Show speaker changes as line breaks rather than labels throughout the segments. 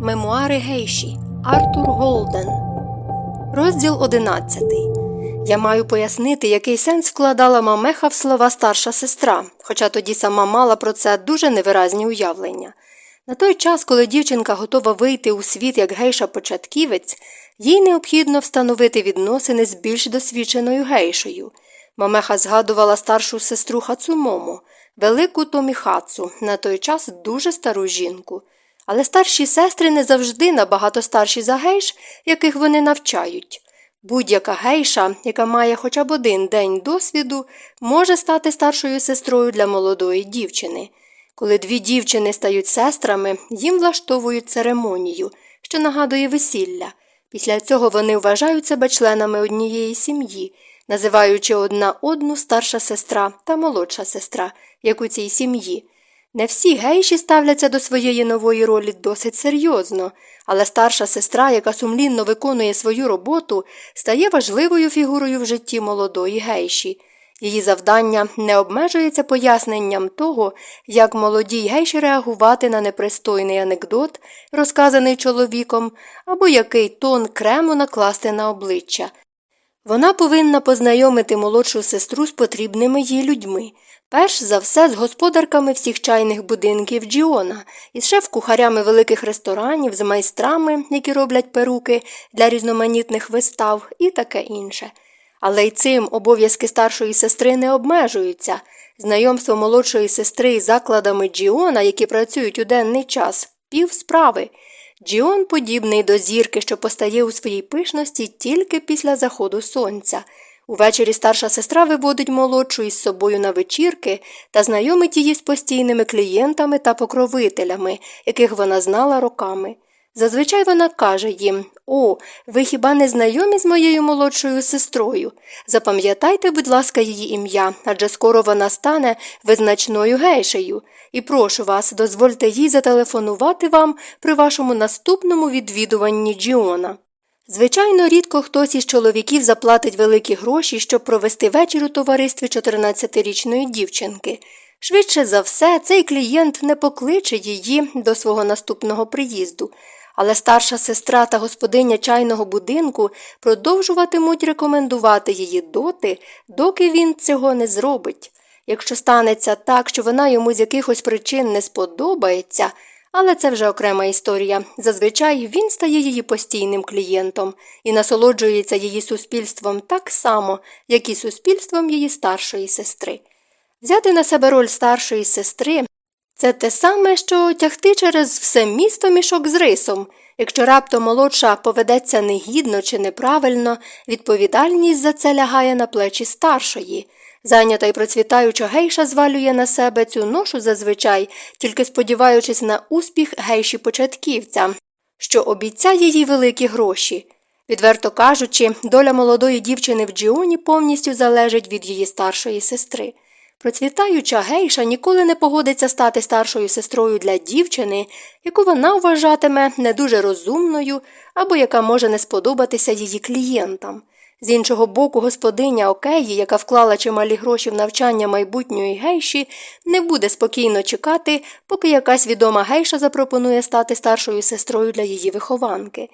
Мемуари Гейші Артур Голден. Розділ 11. Я маю пояснити, який сенс вкладала мамеха в слова старша сестра, хоча тоді сама мала про це дуже невиразні уявлення. На той час, коли дівчинка готова вийти у світ як гейша-початківець, їй необхідно встановити відносини з більш досвідченою гейшею. Мамеха згадувала старшу сестру Хацумому, велику Томіхацу, на той час дуже стару жінку. Але старші сестри не завжди набагато старші за гейш, яких вони навчають. Будь-яка гейша, яка має хоча б один день досвіду, може стати старшою сестрою для молодої дівчини. Коли дві дівчини стають сестрами, їм влаштовують церемонію, що нагадує весілля. Після цього вони вважають себе членами однієї сім'ї, називаючи одна одну старша сестра та молодша сестра, як у цій сім'ї. Не всі гейші ставляться до своєї нової ролі досить серйозно, але старша сестра, яка сумлінно виконує свою роботу, стає важливою фігурою в житті молодої гейші. Її завдання не обмежується поясненням того, як молодій гейші реагувати на непристойний анекдот, розказаний чоловіком, або який тон крему накласти на обличчя. Вона повинна познайомити молодшу сестру з потрібними їй людьми, перш за все з господарками всіх чайних будинків Джіона, із шеф-кухарями великих ресторанів, з майстрами, які роблять перуки для різноманітних вистав і таке інше. Але й цим обов'язки старшої сестри не обмежуються. Знайомство молодшої сестри із закладами Джіона, які працюють у денний час, пів справи. Джіон подібний до зірки, що постає у своїй пишності тільки після заходу сонця. Увечері старша сестра виводить молодшу із собою на вечірки та знайомить її з постійними клієнтами та покровителями, яких вона знала роками. Зазвичай вона каже їм О, ви хіба не знайомі з моєю молодшою сестрою? Запам'ятайте, будь ласка, її ім'я, адже скоро вона стане визначною гейшею, і прошу вас, дозвольте їй зателефонувати вам при вашому наступному відвідуванні Джіона. Звичайно, рідко хтось із чоловіків заплатить великі гроші, щоб провести вечір у товаристві 14-річної дівчинки. Швидше за все, цей клієнт не покличе її до свого наступного приїзду але старша сестра та господиня чайного будинку продовжуватимуть рекомендувати її доти, доки він цього не зробить. Якщо станеться так, що вона йому з якихось причин не сподобається, але це вже окрема історія. Зазвичай він стає її постійним клієнтом і насолоджується її суспільством так само, як і суспільством її старшої сестри. Взяти на себе роль старшої сестри це те саме, що тягти через все місто мішок з рисом. Якщо раптом молодша поведеться негідно чи неправильно, відповідальність за це лягає на плечі старшої. Зайнята й процвітаюча гейша звалює на себе цю ношу зазвичай, тільки сподіваючись на успіх гейші початківця, що обіцяє їй великі гроші. Відверто кажучи, доля молодої дівчини в Джіоні повністю залежить від її старшої сестри. Процвітаюча гейша ніколи не погодиться стати старшою сестрою для дівчини, яку вона вважатиме не дуже розумною або яка може не сподобатися її клієнтам. З іншого боку, господиня Океї, яка вклала чималі гроші в навчання майбутньої гейші, не буде спокійно чекати, поки якась відома гейша запропонує стати старшою сестрою для її вихованки.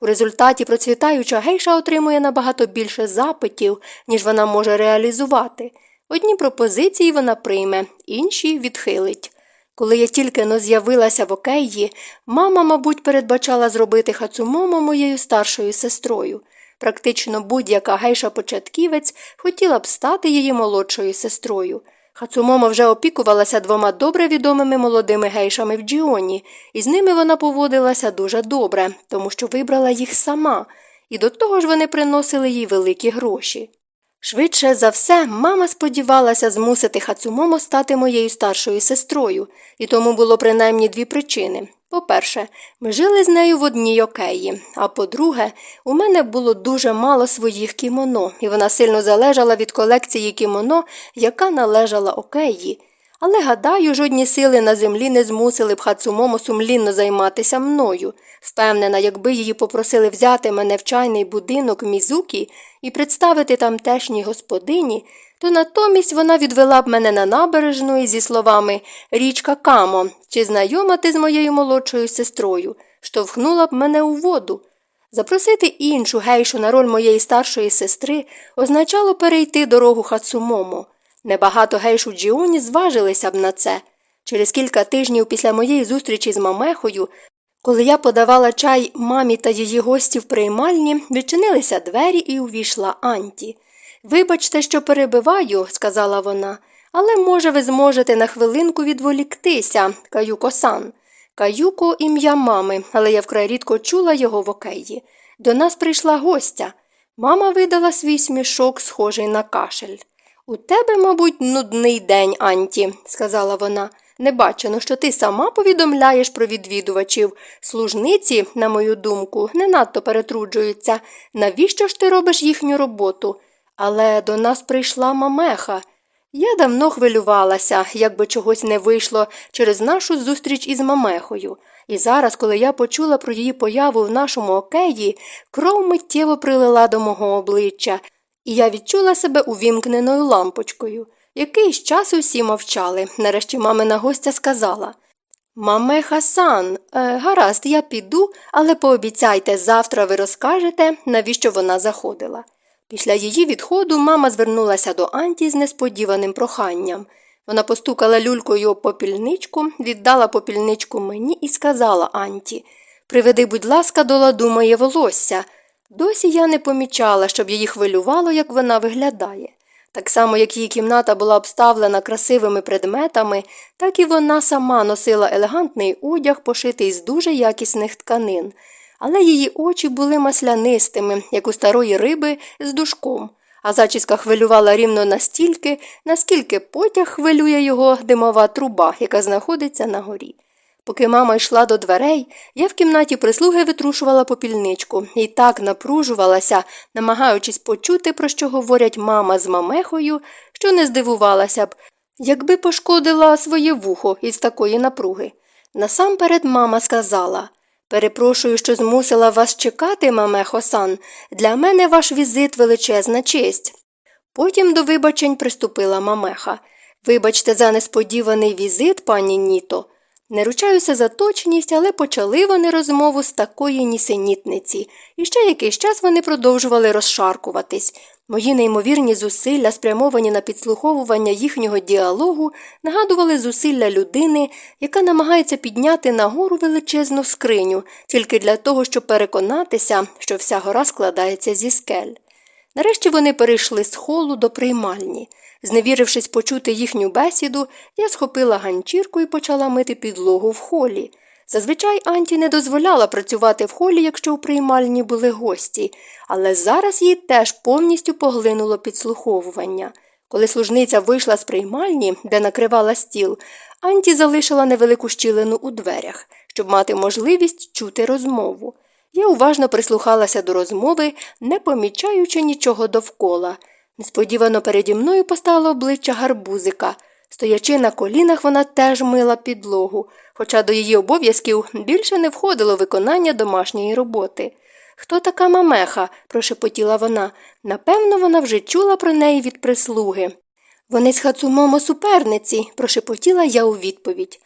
У результаті процвітаюча гейша отримує набагато більше запитів, ніж вона може реалізувати. Одні пропозиції вона прийме, інші відхилить. Коли я тільки но з'явилася в океї, мама, мабуть, передбачала зробити хацумомо моєю старшою сестрою. Практично будь-яка гейша початківець хотіла б стати її молодшою сестрою. Хацумомо вже опікувалася двома добре відомими молодими гейшами в Джіоні, і з ними вона поводилася дуже добре, тому що вибрала їх сама, і до того ж вони приносили їй великі гроші. Швидше за все, мама сподівалася змусити Хацумомо стати моєю старшою сестрою, і тому було принаймні дві причини. По-перше, ми жили з нею в одній океї, а по-друге, у мене було дуже мало своїх кімоно, і вона сильно залежала від колекції кімоно, яка належала океї. Але, гадаю, жодні сили на землі не змусили б Хацумомо сумлінно займатися мною. Впевнена, якби її попросили взяти мене в чайний будинок Мізукі і представити тамтешній господині, то натомість вона відвела б мене на набережну із зі словами Річка Камо, чи знайома ти з моєю молодшою сестрою, штовхнула б мене у воду. Запросити іншу гейшу на роль моєї старшої сестри означало перейти дорогу Хацумому. Небагато гейшу Джіоні зважилися б на це. Через кілька тижнів після моєї зустрічі з мамехою, коли я подавала чай мамі та її гості в приймальні, відчинилися двері і увійшла Анті. Вибачте, що перебиваю, сказала вона, але, може, ви зможете на хвилинку відволіктися, Каюко сан. Каюко ім'я мами, але я вкрай рідко чула його в океї. До нас прийшла гостя. Мама видала свій смішок, схожий на кашель. У тебе, мабуть, нудний день, Анті, сказала вона. Не бачено, що ти сама повідомляєш про відвідувачів. Служниці, на мою думку, не надто перетруджуються. Навіщо ж ти робиш їхню роботу? Але до нас прийшла мамеха. Я давно хвилювалася, якби чогось не вийшло через нашу зустріч із мамехою. І зараз, коли я почула про її появу в нашому океї, кров миттєво прилила до мого обличчя, і я відчула себе увімкненою лампочкою. Якийсь час усі мовчали. Нарешті мамина гостя сказала Маме Хасан, е, гаразд, я піду, але пообіцяйте, завтра ви розкажете, навіщо вона заходила. Після її відходу мама звернулася до Анті з несподіваним проханням. Вона постукала люлькою попільничку, віддала попільничку мені і сказала Анті Приведи, будь ласка, до ладу моє волосся. Досі я не помічала, щоб її хвилювало, як вона виглядає. Так само, як її кімната була обставлена красивими предметами, так і вона сама носила елегантний одяг, пошитий з дуже якісних тканин, але її очі були маслянистими, як у старої риби з душком, а зачіска хвилювала рівно настільки, наскільки потяг хвилює його димова труба, яка знаходиться на горі. Поки мама йшла до дверей, я в кімнаті прислуги витрушувала попільничку і так напружувалася, намагаючись почути, про що говорять мама з мамехою, що не здивувалася б, якби пошкодила своє вухо із такої напруги. Насамперед мама сказала Перепрошую, що змусила вас чекати, мамехо сан. Для мене ваш візит величезна честь. Потім до вибачень приступила мамеха. Вибачте за несподіваний візит, пані Ніто. Не ручаюся за точність, але почали вони розмову з такої нісенітниці, і ще якийсь час вони продовжували розшаркуватись. Мої неймовірні зусилля, спрямовані на підслуховування їхнього діалогу, нагадували зусилля людини, яка намагається підняти нагору величезну скриню, тільки для того, щоб переконатися, що вся гора складається зі скель. Нарешті вони перейшли з холу до приймальні. Зневірившись почути їхню бесіду, я схопила ганчірку і почала мити підлогу в холі. Зазвичай Анті не дозволяла працювати в холі, якщо у приймальні були гості, але зараз її теж повністю поглинуло підслуховування. Коли служниця вийшла з приймальні, де накривала стіл, Анті залишила невелику щілину у дверях, щоб мати можливість чути розмову. Я уважно прислухалася до розмови, не помічаючи нічого довкола. Несподівано переді мною постало обличчя гарбузика. Стоячи на колінах, вона теж мила підлогу, хоча до її обов'язків більше не входило виконання домашньої роботи. Хто така мамеха? прошепотіла вона. Напевно, вона вже чула про неї від прислуги. Вони з Хацумомо суперниці, прошепотіла я у відповідь.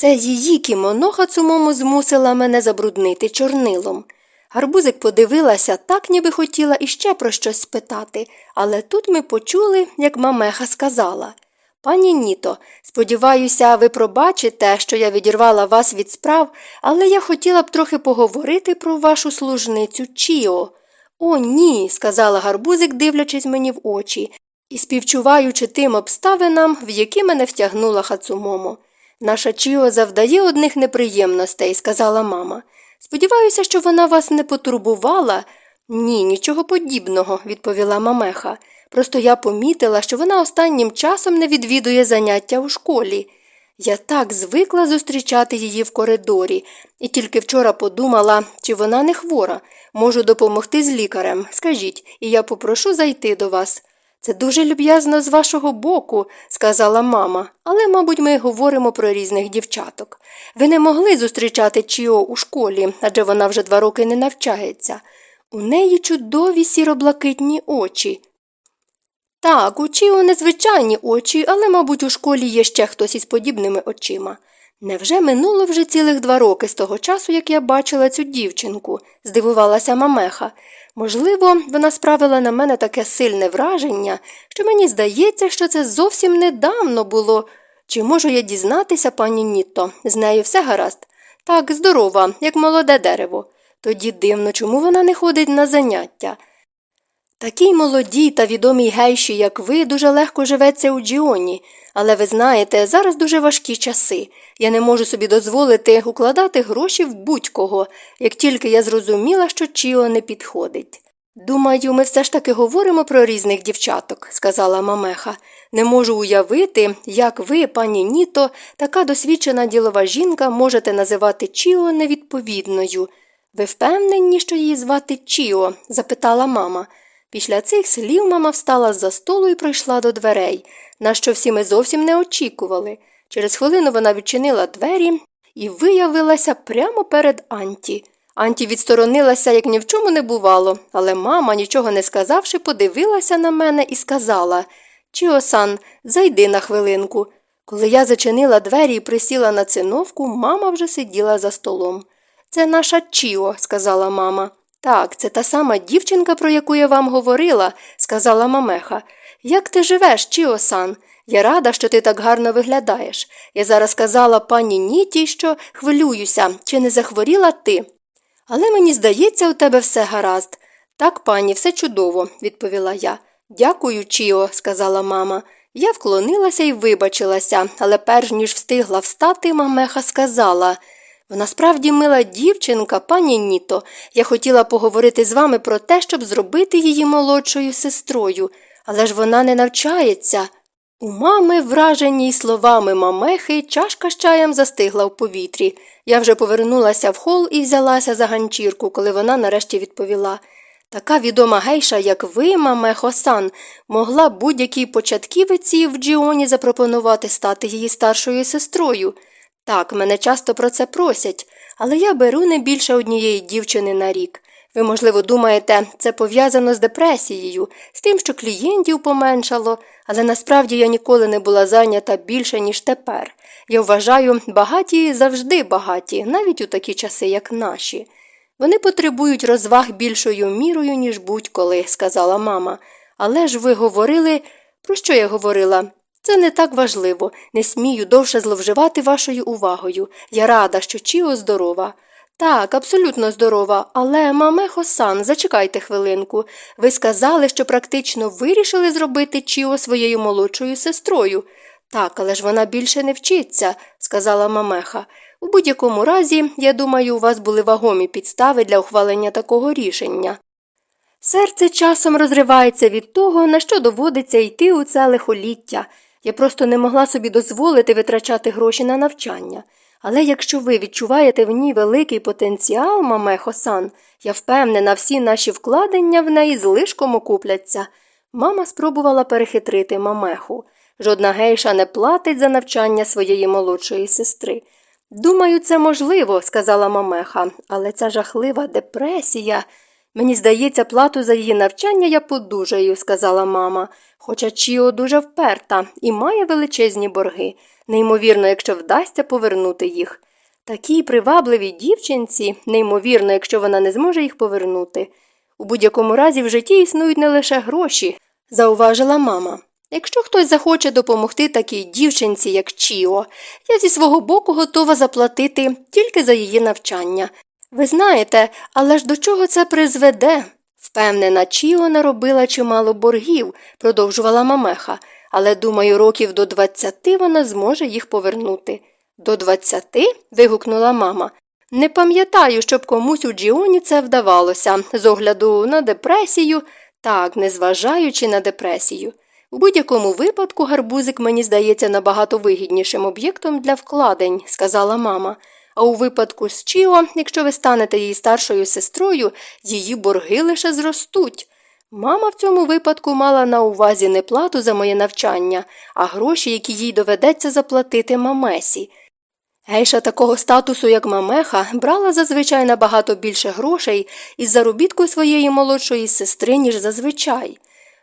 Це її кімоно Хацумомо змусила мене забруднити чорнилом. Гарбузик подивилася так, ніби хотіла іще про щось спитати, але тут ми почули, як мамеха сказала Пані Ніто, сподіваюся, ви пробачите, що я відірвала вас від справ, але я хотіла б трохи поговорити про вашу служницю Чіо. О, ні, сказала гарбузик, дивлячись мені в очі, і співчуваючи тим обставинам, в які мене втягнула Хацумомо. Наша Чіо завдає одних неприємностей, сказала мама. Сподіваюся, що вона вас не потурбувала. Ні, нічого подібного, відповіла мамеха. Просто я помітила, що вона останнім часом не відвідує заняття у школі. Я так звикла зустрічати її в коридорі, і тільки вчора подумала, чи вона не хвора. Можу допомогти з лікарем. Скажіть, і я попрошу зайти до вас. Це дуже люб'язно з вашого боку, сказала мама, але, мабуть, ми говоримо про різних дівчаток. Ви не могли зустрічати Чіо у школі, адже вона вже два роки не навчається. У неї чудові сіроблакитні очі. Так, у Чіо незвичайні очі, але, мабуть, у школі є ще хтось із подібними очима. Невже минуло вже цілих два роки з того часу, як я бачила цю дівчинку? здивувалася Мамеха. Можливо, вона справила на мене таке сильне враження, що мені здається, що це зовсім недавно було. Чи можу я дізнатися, пані Нітто? З нею все гаразд? Так, здорова, як молоде дерево. Тоді дивно, чому вона не ходить на заняття. Такій молодій та відомій гейші, як ви, дуже легко живеться у Джіоні, але ви знаєте, зараз дуже важкі часи. Я не можу собі дозволити укладати гроші в будь-кого, як тільки я зрозуміла, що Чіо не підходить. Думаю, ми все ж таки говоримо про різних дівчаток, сказала Мамеха. Не можу уявити, як ви, пані Ніто, така досвідчена ділова жінка, можете називати Чіо невідповідною. Ви впевнені, що її звати Чіо? запитала мама. Після цих слів мама встала з за столу і прийшла до дверей, на що всі ми зовсім не очікували. Через хвилину вона відчинила двері і виявилася прямо перед Анті. Анті відсторонилася, як ні в чому не бувало, але мама, нічого не сказавши, подивилася на мене і сказала Чіосан, зайди на хвилинку. Коли я зачинила двері і присіла на циновку, мама вже сиділа за столом. Це наша Чіо, сказала мама. Так, це та сама дівчинка, про яку я вам говорила, сказала Мамеха. Як ти живеш, Чіо-сан? Я рада, що ти так гарно виглядаєш. Я зараз сказала пані Ніті, що хвилююся, чи не захворіла ти. Але мені здається, у тебе все гаразд. Так, пані, все чудово, відповіла я. Дякую, Чіо, сказала мама. Я вклонилася і вибачилася, але перш ніж встигла встати, мамеха сказала вона справді мила дівчинка, пані Ніто. Я хотіла поговорити з вами про те, щоб зробити її молодшою сестрою, але ж вона не навчається. У мами, враженій словами мамехи, чашка з чаєм застигла в повітрі. Я вже повернулася в хол і взялася за ганчірку, коли вона нарешті відповіла. Така відома гейша, як ви, мамехо сан, могла будь-якій початківиці в Джіоні запропонувати стати її старшою сестрою. Так, мене часто про це просять, але я беру не більше однієї дівчини на рік. Ви, можливо, думаєте, це пов'язано з депресією, з тим, що клієнтів поменшало, але насправді я ніколи не була зайнята більше, ніж тепер. Я вважаю, багаті завжди багаті, навіть у такі часи, як наші. Вони потребують розваг більшою мірою, ніж будь-коли, сказала мама. Але ж ви говорили, про що я говорила? Це не так важливо, не смію довше зловживати вашою увагою. Я рада, що Чіо здорова. Так, абсолютно здорова, але, маме Хосан, зачекайте хвилинку. Ви сказали, що практично вирішили зробити Чіо своєю молодшою сестрою. Так, але ж вона більше не вчиться, сказала мамеха. У будь-якому разі, я думаю, у вас були вагомі підстави для ухвалення такого рішення. Серце часом розривається від того, на що доводиться йти у це лихоліття. Я просто не могла собі дозволити витрачати гроші на навчання. Але якщо ви відчуваєте в ній великий потенціал, маме Хосан, я впевнена, всі наші вкладення в неї злишком окупляться. Мама спробувала перехитрити мамеху. Жодна гейша не платить за навчання своєї молодшої сестри. Думаю, це можливо, сказала мамеха, але ця жахлива депресія. Мені здається, плату за її навчання я подужаю, сказала мама. Хоча Чіо дуже вперта і має величезні борги, неймовірно, якщо вдасться повернути їх. Такій привабливій дівчинці, неймовірно, якщо вона не зможе їх повернути. У будь-якому разі в житті існують не лише гроші, зауважила мама. Якщо хтось захоче допомогти такій дівчинці, як Чіо, я зі свого боку готова заплатити тільки за її навчання. Ви знаєте, але ж до чого це призведе? Впевнена, Чіо наробила чимало боргів, продовжувала мамеха, але, думаю, років до двадцяти вона зможе їх повернути. До двадцяти? вигукнула мама. Не пам'ятаю, щоб комусь у Джіоні це вдавалося, з огляду на депресію, так, незважаючи на депресію. У будь-якому випадку гарбузик мені здається набагато вигіднішим об'єктом для вкладень, сказала мама. А у випадку з Чіо, якщо ви станете її старшою сестрою, її борги лише зростуть. Мама в цьому випадку мала на увазі не плату за моє навчання, а гроші, які їй доведеться заплатити мамесі. Гейша такого статусу, як мамеха, брала зазвичай набагато більше грошей із заробітку своєї молодшої сестри, ніж зазвичай.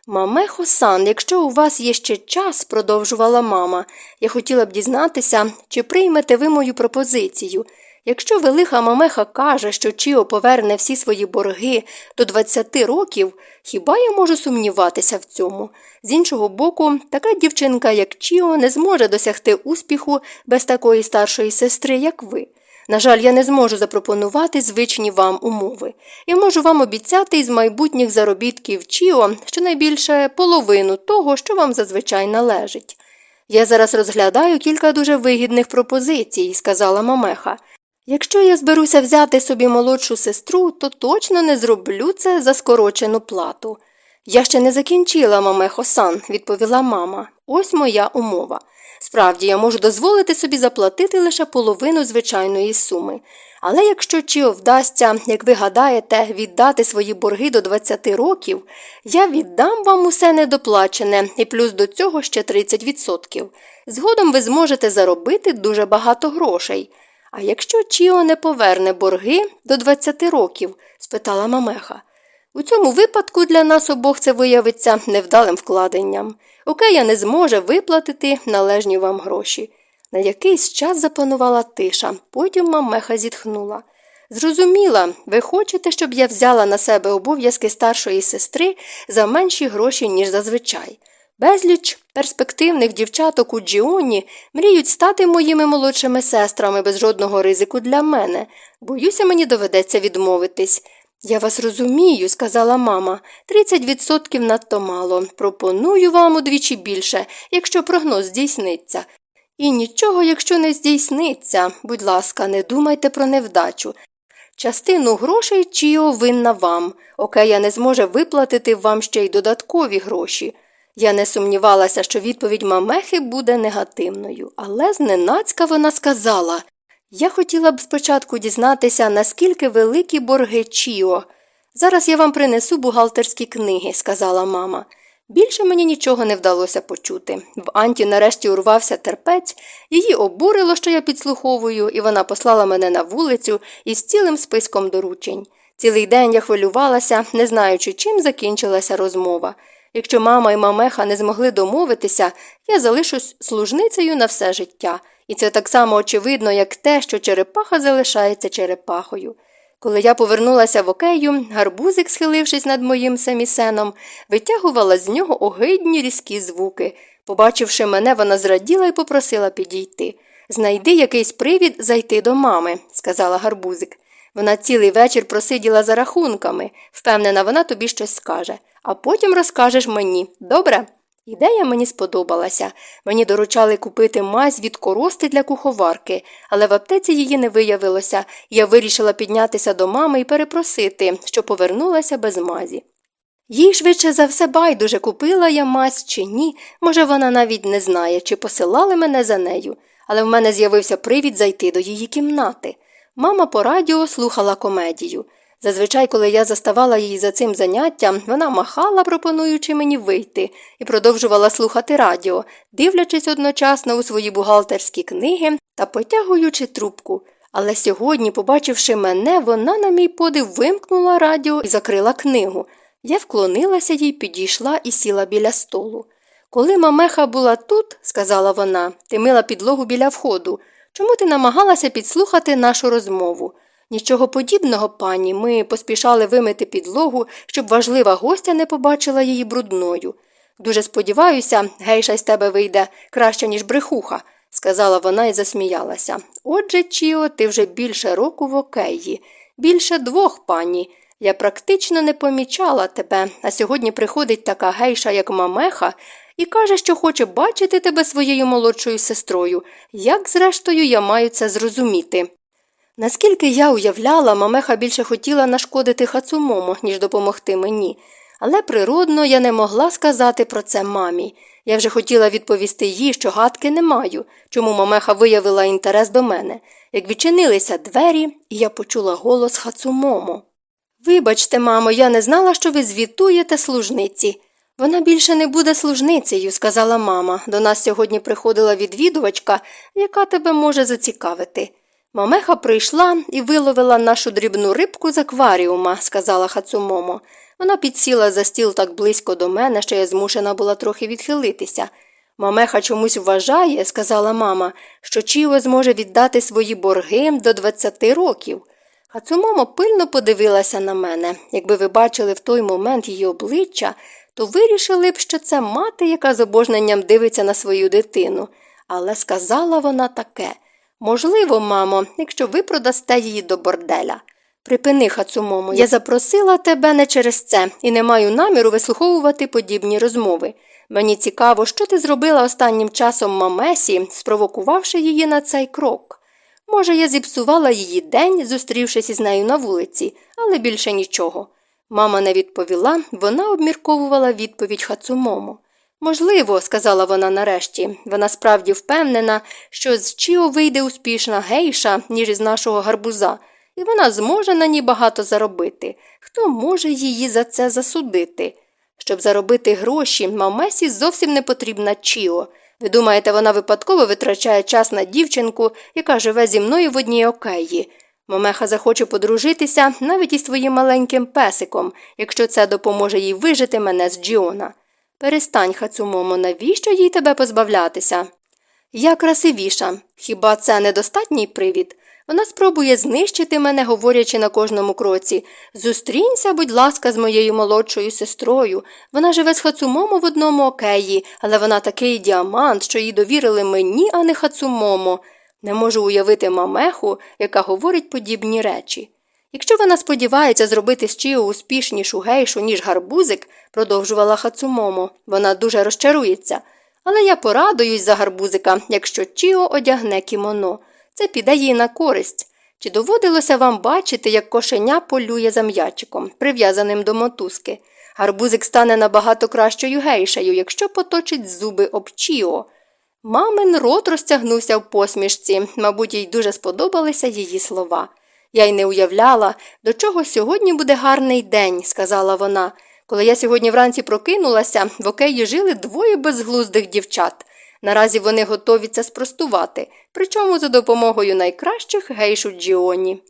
Мамехо сан, якщо у вас є ще час, продовжувала мама, я хотіла б дізнатися, чи приймете ви мою пропозицію. Якщо велика мамеха каже, що Чіо поверне всі свої борги до 20 років, хіба я можу сумніватися в цьому? З іншого боку, така дівчинка, як Чіо, не зможе досягти успіху без такої старшої сестри, як ви. На жаль, я не зможу запропонувати звичні вам умови. Я можу вам обіцяти із майбутніх заробітків Чіо щонайбільше половину того, що вам зазвичай належить. Я зараз розглядаю кілька дуже вигідних пропозицій, сказала Мамеха. Якщо я зберуся взяти собі молодшу сестру, то точно не зроблю це за скорочену плату. Я ще не закінчила, мамехо сан, відповіла мама. Ось моя умова. Справді, я можу дозволити собі заплатити лише половину звичайної суми. Але якщо Чіо вдасться, як ви гадаєте, віддати свої борги до 20 років, я віддам вам усе недоплачене і плюс до цього ще 30%. Згодом ви зможете заробити дуже багато грошей. А якщо Чіо не поверне борги до 20 років? спитала Мамеха. У цьому випадку для нас обох це виявиться невдалим вкладенням. Окея не зможе виплатити належні вам гроші. На якийсь час запанувала тиша, потім мамеха зітхнула. Зрозуміла, ви хочете, щоб я взяла на себе обов'язки старшої сестри за менші гроші, ніж зазвичай. Безліч перспективних дівчаток у Джіоні мріють стати моїми молодшими сестрами без жодного ризику для мене. Боюся, мені доведеться відмовитись. Я вас розумію, сказала мама. Тридцять відсотків надто мало. Пропоную вам удвічі більше, якщо прогноз здійсниться. І нічого, якщо не здійсниться, будь ласка, не думайте про невдачу. Частину грошей Чіо винна вам, Окея не зможе виплатити вам ще й додаткові гроші. Я не сумнівалася, що відповідь Мамехи буде негативною, але зненацька вона сказала я хотіла б спочатку дізнатися, наскільки великі борги Чіо. Зараз я вам принесу бухгалтерські книги, сказала мама. Більше мені нічого не вдалося почути. В Анті нарешті урвався терпець, її обурило, що я підслуховую, і вона послала мене на вулицю із цілим списком доручень. Цілий день я хвилювалася, не знаючи, чим закінчилася розмова. Якщо мама і мамеха не змогли домовитися, я залишусь служницею на все життя, і це так само очевидно, як те, що черепаха залишається черепахою. Коли я повернулася в окею, гарбузик, схилившись над моїм семісеном, витягувала з нього огидні різкі звуки. Побачивши мене, вона зраділа і попросила підійти. Знайди якийсь привід зайти до мами, сказала гарбузик. Вона цілий вечір просиділа за рахунками. Впевнена, вона тобі щось скаже, а потім розкажеш мені. Добре? Ідея мені сподобалася. Мені доручали купити мазь від корости для куховарки, але в аптеці її не виявилося, я вирішила піднятися до мами і перепросити, що повернулася без мазі. Їй швидше за все байдуже купила я мазь чи ні, може, вона навіть не знає, чи посилали мене за нею, але в мене з'явився привід зайти до її кімнати. Мама по радіо слухала комедію. Зазвичай, коли я заставала її за цим заняттям, вона махала, пропонуючи мені вийти, і продовжувала слухати радіо, дивлячись одночасно у свої бухгалтерські книги та потягуючи трубку. Але сьогодні, побачивши мене, вона, на мій подив, вимкнула радіо і закрила книгу. Я вклонилася їй, підійшла і сіла біля столу. Коли мамеха була тут, сказала вона, ти мила підлогу біля входу. Чому ти намагалася підслухати нашу розмову? Нічого подібного, пані, ми поспішали вимити підлогу, щоб важлива гостя не побачила її брудною. Дуже сподіваюся, гейша з тебе вийде краще, ніж брехуха, сказала вона і засміялася. Отже, Чіо, ти вже більше року в океї, більше двох, пані. Я практично не помічала тебе, а сьогодні приходить така гейша, як мамеха, і каже, що хоче бачити тебе своєю молодшою сестрою. Як, зрештою, я маю це зрозуміти? Наскільки я уявляла, мамеха більше хотіла нашкодити хацумому, ніж допомогти мені, але природно я не могла сказати про це мамі. Я вже хотіла відповісти їй, що гадки не маю, чому мамеха виявила інтерес до мене, як відчинилися двері, і я почула голос хацумому. Вибачте, мамо, я не знала, що ви звітуєте служниці. Вона більше не буде служницею, сказала мама. До нас сьогодні приходила відвідувачка, яка тебе може зацікавити. Мамеха прийшла і виловила нашу дрібну рибку з акваріума, сказала Хацумомо. Вона підсіла за стіл так близько до мене, що я змушена була трохи відхилитися. Мамеха чомусь вважає, сказала мама, що Чіо зможе віддати свої борги до 20 років. Хацумомо пильно подивилася на мене. Якби ви бачили в той момент її обличчя, то вирішили б, що це мати, яка з обожненням дивиться на свою дитину. Але сказала вона таке можливо, мамо, якщо ви продасте її до борделя. Припини, Хацумомо, я запросила тебе не через це і не маю наміру вислуховувати подібні розмови. Мені цікаво, що ти зробила останнім часом мамесі, спровокувавши її на цей крок. Може, я зіпсувала її день, зустрівшись із нею на вулиці, але більше нічого. Мама не відповіла, вона обмірковувала відповідь Хацумому. Можливо, сказала вона нарешті, вона справді впевнена, що з Чіо вийде успішна гейша, ніж із нашого гарбуза, і вона зможе на ній багато заробити. Хто може її за це засудити? Щоб заробити гроші, мамесі зовсім не потрібна Чіо. Ви думаєте, вона випадково витрачає час на дівчинку, яка живе зі мною в одній океї. Мамеха захоче подружитися навіть із твоїм маленьким песиком, якщо це допоможе їй вижити мене з Джіона. Перестань, Хацумомо, навіщо їй тебе позбавлятися? Я красивіша. Хіба це недостатній привід? Вона спробує знищити мене, говорячи на кожному кроці. Зустрінься, будь ласка, з моєю молодшою сестрою. Вона живе з Хацумомо в одному океї, але вона такий діамант, що їй довірили мені, а не Хацумомо. Не можу уявити мамеху, яка говорить подібні речі. Якщо вона сподівається зробити з Чіо успішнішу гейшу, ніж гарбузик, продовжувала Хацумомо, вона дуже розчарується. Але я порадуюсь за гарбузика, якщо Чіо одягне кімоно. Це піде їй на користь. Чи доводилося вам бачити, як кошеня полює за м'ячиком, прив'язаним до мотузки? Гарбузик стане набагато кращою гейшею, якщо поточить зуби об Чіо. Мамин рот розтягнувся в посмішці, мабуть, їй дуже сподобалися її слова. Я й не уявляла, до чого сьогодні буде гарний день, сказала вона. Коли я сьогодні вранці прокинулася, в океї жили двоє безглуздих дівчат. Наразі вони готові це спростувати, причому за допомогою найкращих гейшу Джіоні.